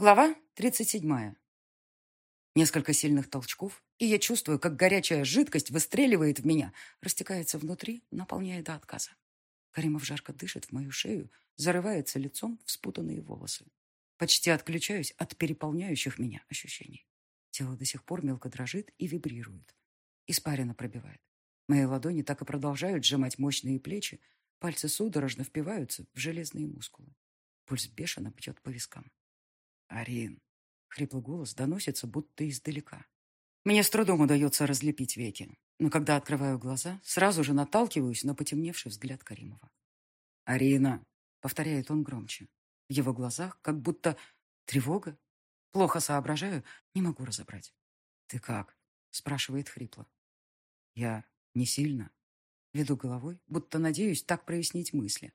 Глава 37. Несколько сильных толчков, и я чувствую, как горячая жидкость выстреливает в меня, растекается внутри, наполняя до отказа. Каримов жарко дышит в мою шею, зарывается лицом в спутанные волосы. Почти отключаюсь от переполняющих меня ощущений. Тело до сих пор мелко дрожит и вибрирует. Испарина пробивает. Мои ладони так и продолжают сжимать мощные плечи, пальцы судорожно впиваются в железные мускулы. Пульс бешено бьет по вискам. «Арин!» — хриплый голос доносится, будто издалека. Мне с трудом удается разлепить веки, но когда открываю глаза, сразу же наталкиваюсь на потемневший взгляд Каримова. «Арина!» — повторяет он громче. В его глазах как будто тревога. Плохо соображаю, не могу разобрать. «Ты как?» — спрашивает хрипло. «Я не сильно?» Веду головой, будто надеюсь так прояснить мысли.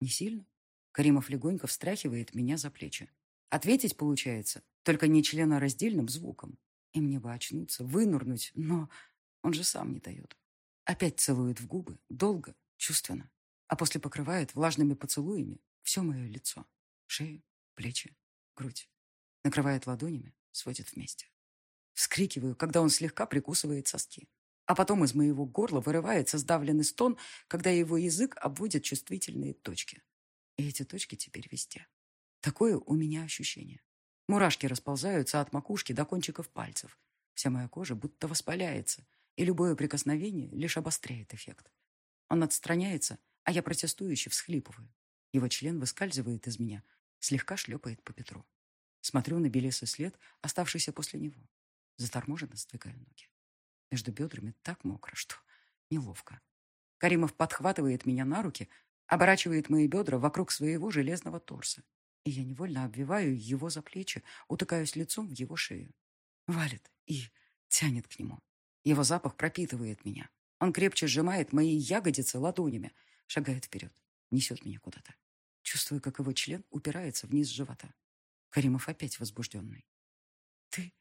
«Не сильно?» Каримов легонько встряхивает меня за плечи. Ответить получается, только не членораздельным звуком. И мне бы очнуться, вынурнуть, но он же сам не дает. Опять целует в губы, долго, чувственно, а после покрывает влажными поцелуями все мое лицо, шею, плечи, грудь. Накрывает ладонями, сводит вместе. Вскрикиваю, когда он слегка прикусывает соски. А потом из моего горла вырывается сдавленный стон, когда его язык обводит чувствительные точки. И эти точки теперь везде. Такое у меня ощущение. Мурашки расползаются от макушки до кончиков пальцев. Вся моя кожа будто воспаляется, и любое прикосновение лишь обостряет эффект. Он отстраняется, а я протестующе всхлипываю. Его член выскальзывает из меня, слегка шлепает по Петру. Смотрю на белесый след, оставшийся после него. Заторможенно сдвигаю ноги. Между бедрами так мокро, что неловко. Каримов подхватывает меня на руки, оборачивает мои бедра вокруг своего железного торса и я невольно обвиваю его за плечи, утыкаюсь лицом в его шею. Валит и тянет к нему. Его запах пропитывает меня. Он крепче сжимает мои ягодицы ладонями, шагает вперед, несет меня куда-то. Чувствую, как его член упирается вниз живота. Каримов опять возбужденный. «Ты...»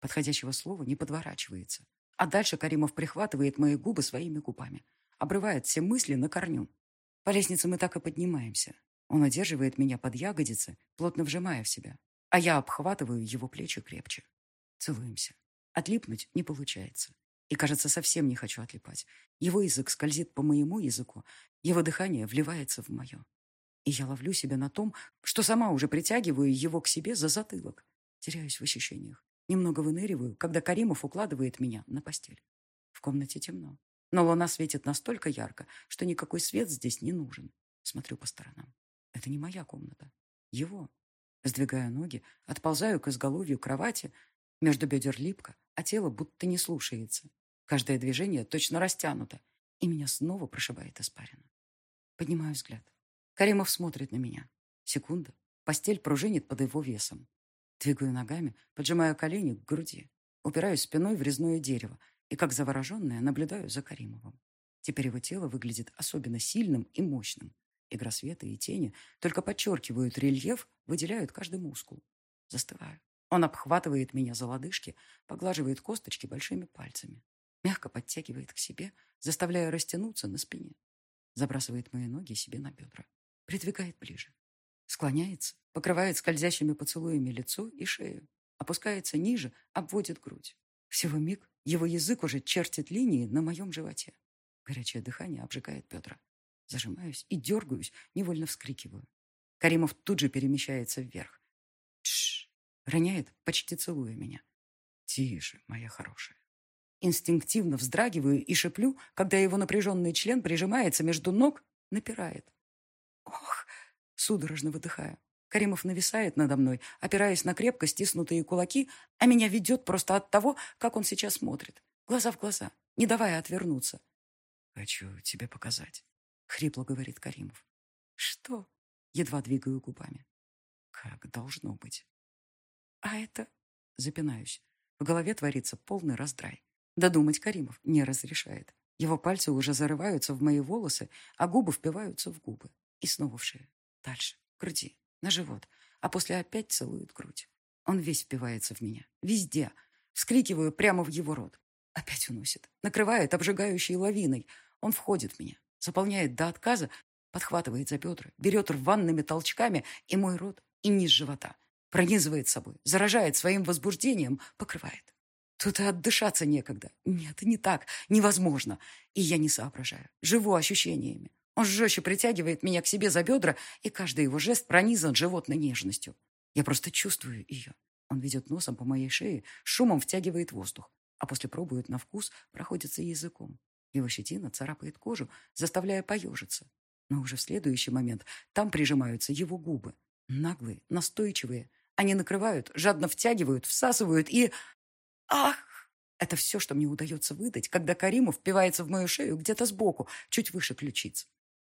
Подходящего слова не подворачивается. А дальше Каримов прихватывает мои губы своими губами. Обрывает все мысли на корню. По лестнице мы так и поднимаемся. Он удерживает меня под ягодицы, плотно вжимая в себя, а я обхватываю его плечи крепче. Целуемся. Отлипнуть не получается. И, кажется, совсем не хочу отлипать. Его язык скользит по моему языку, его дыхание вливается в мое. И я ловлю себя на том, что сама уже притягиваю его к себе за затылок. Теряюсь в ощущениях. Немного выныриваю, когда Каримов укладывает меня на постель. В комнате темно. Но луна светит настолько ярко, что никакой свет здесь не нужен. Смотрю по сторонам. Это не моя комната. Его. Сдвигая ноги, отползаю к изголовью кровати. Между бедер липко, а тело будто не слушается. Каждое движение точно растянуто, и меня снова прошибает испарина. Поднимаю взгляд. Каримов смотрит на меня. Секунда. Постель пружинит под его весом. Двигаю ногами, поджимаю колени к груди. Упираюсь спиной в резное дерево и, как завороженная, наблюдаю за Каримовым. Теперь его тело выглядит особенно сильным и мощным. Игра света и тени только подчеркивают рельеф, выделяют каждый мускул. Застываю. Он обхватывает меня за лодыжки, поглаживает косточки большими пальцами. Мягко подтягивает к себе, заставляя растянуться на спине. Забрасывает мои ноги себе на бедра. Придвигает ближе. Склоняется, покрывает скользящими поцелуями лицо и шею. Опускается ниже, обводит грудь. Всего миг его язык уже чертит линии на моем животе. Горячее дыхание обжигает бедра. Зажимаюсь и дергаюсь, невольно вскрикиваю. Каримов тут же перемещается вверх. Тш! Роняет, почти целуя меня. Тише, моя хорошая. Инстинктивно вздрагиваю и шеплю, когда его напряженный член прижимается между ног, напирает. Ох! Судорожно выдыхаю. Каримов нависает надо мной, опираясь на крепко стиснутые кулаки, а меня ведет просто от того, как он сейчас смотрит. Глаза в глаза, не давая отвернуться. Хочу тебе показать. — хрипло говорит Каримов. «Что?» — едва двигаю губами. «Как должно быть». «А это...» — запинаюсь. В голове творится полный раздрай. Додумать Каримов не разрешает. Его пальцы уже зарываются в мои волосы, а губы впиваются в губы. И снова в шею. Дальше. В груди. На живот. А после опять целует грудь. Он весь впивается в меня. Везде. Вскрикиваю прямо в его рот. Опять уносит. Накрывает обжигающей лавиной. Он входит в меня заполняет до отказа, подхватывает за бедра, берет рваными толчками и мой рот, и низ живота. Пронизывает собой, заражает своим возбуждением, покрывает. Тут и отдышаться некогда. Нет, не так. Невозможно. И я не соображаю. Живу ощущениями. Он жестче притягивает меня к себе за бедра, и каждый его жест пронизан животной нежностью. Я просто чувствую ее. Он ведет носом по моей шее, шумом втягивает воздух, а после пробует на вкус, проходится языком. Его щетина царапает кожу, заставляя поежиться. Но уже в следующий момент там прижимаются его губы. Наглые, настойчивые. Они накрывают, жадно втягивают, всасывают и... Ах! Это все, что мне удается выдать, когда Каримов впивается в мою шею где-то сбоку, чуть выше ключиц.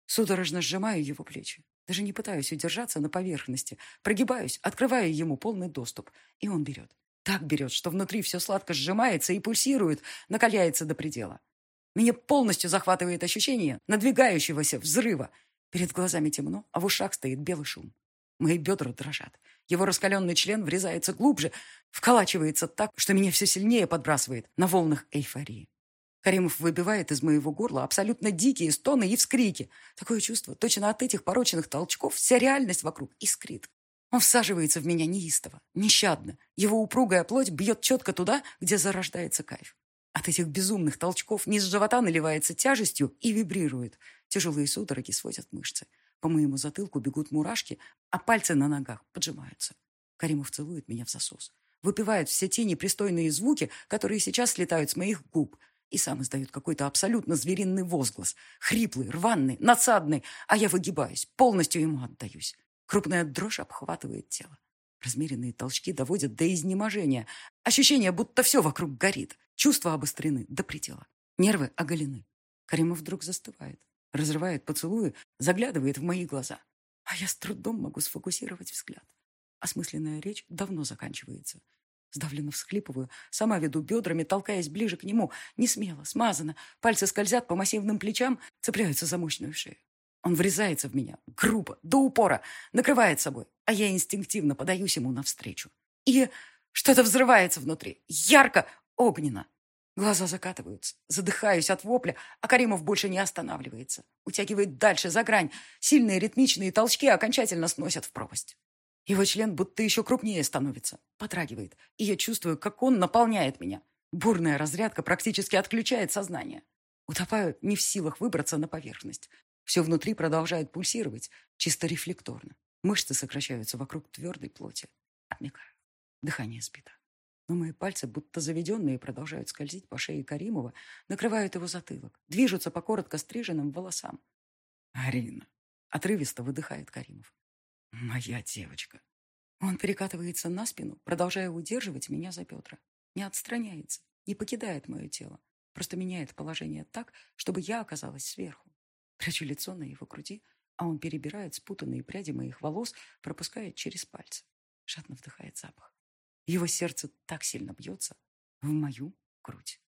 Судорожно сжимаю его плечи. Даже не пытаюсь удержаться на поверхности. Прогибаюсь, открываю ему полный доступ. И он берет. Так берет, что внутри все сладко сжимается и пульсирует, накаляется до предела. Меня полностью захватывает ощущение надвигающегося взрыва. Перед глазами темно, а в ушах стоит белый шум. Мои бедра дрожат. Его раскаленный член врезается глубже, вколачивается так, что меня все сильнее подбрасывает на волнах эйфории. Каримов выбивает из моего горла абсолютно дикие стоны и вскрики. Такое чувство, точно от этих порочных толчков вся реальность вокруг искрит. Он всаживается в меня неистово, нещадно. Его упругая плоть бьет четко туда, где зарождается кайф. От этих безумных толчков низ живота наливается тяжестью и вибрирует. Тяжелые судороги сводят мышцы. По моему затылку бегут мурашки, а пальцы на ногах поджимаются. Каримов целует меня в засос. Выпивает все те непристойные звуки, которые сейчас слетают с моих губ, и сам издает какой-то абсолютно звериный возглас. Хриплый, рваный, надсадный. А я выгибаюсь, полностью ему отдаюсь. Крупная дрожь обхватывает тело. Размеренные толчки доводят до изнеможения. Ощущение, будто все вокруг горит. Чувства обострены до предела. Нервы оголены. Каримов вдруг застывает. Разрывает поцелуи, заглядывает в мои глаза. А я с трудом могу сфокусировать взгляд. Осмысленная речь давно заканчивается. Сдавленно всхлипываю, сама веду бедрами, толкаясь ближе к нему. Не смело, смазано. Пальцы скользят по массивным плечам, цепляются за мощную шею. Он врезается в меня, грубо, до упора, накрывает собой, а я инстинктивно подаюсь ему навстречу. И что-то взрывается внутри, ярко, огненно. Глаза закатываются, задыхаюсь от вопля, а Каримов больше не останавливается. Утягивает дальше, за грань. Сильные ритмичные толчки окончательно сносят в пропасть. Его член будто еще крупнее становится, потрагивает, и я чувствую, как он наполняет меня. Бурная разрядка практически отключает сознание. Утопаю не в силах выбраться на поверхность. Все внутри продолжает пульсировать, чисто рефлекторно. Мышцы сокращаются вокруг твердой плоти. Обмикаю. Дыхание сбито. Но мои пальцы, будто заведенные, продолжают скользить по шее Каримова, накрывают его затылок, движутся по коротко стриженным волосам. «Арина!» — отрывисто выдыхает Каримов. Моя девочка. Он перекатывается на спину, продолжая удерживать меня за бедра. Не отстраняется, не покидает мое тело. Просто меняет положение так, чтобы я оказалась сверху. Прячу лицо на его груди, а он перебирает спутанные пряди моих волос, пропускает через пальцы. Жадно вдыхает запах. Его сердце так сильно бьется в мою грудь.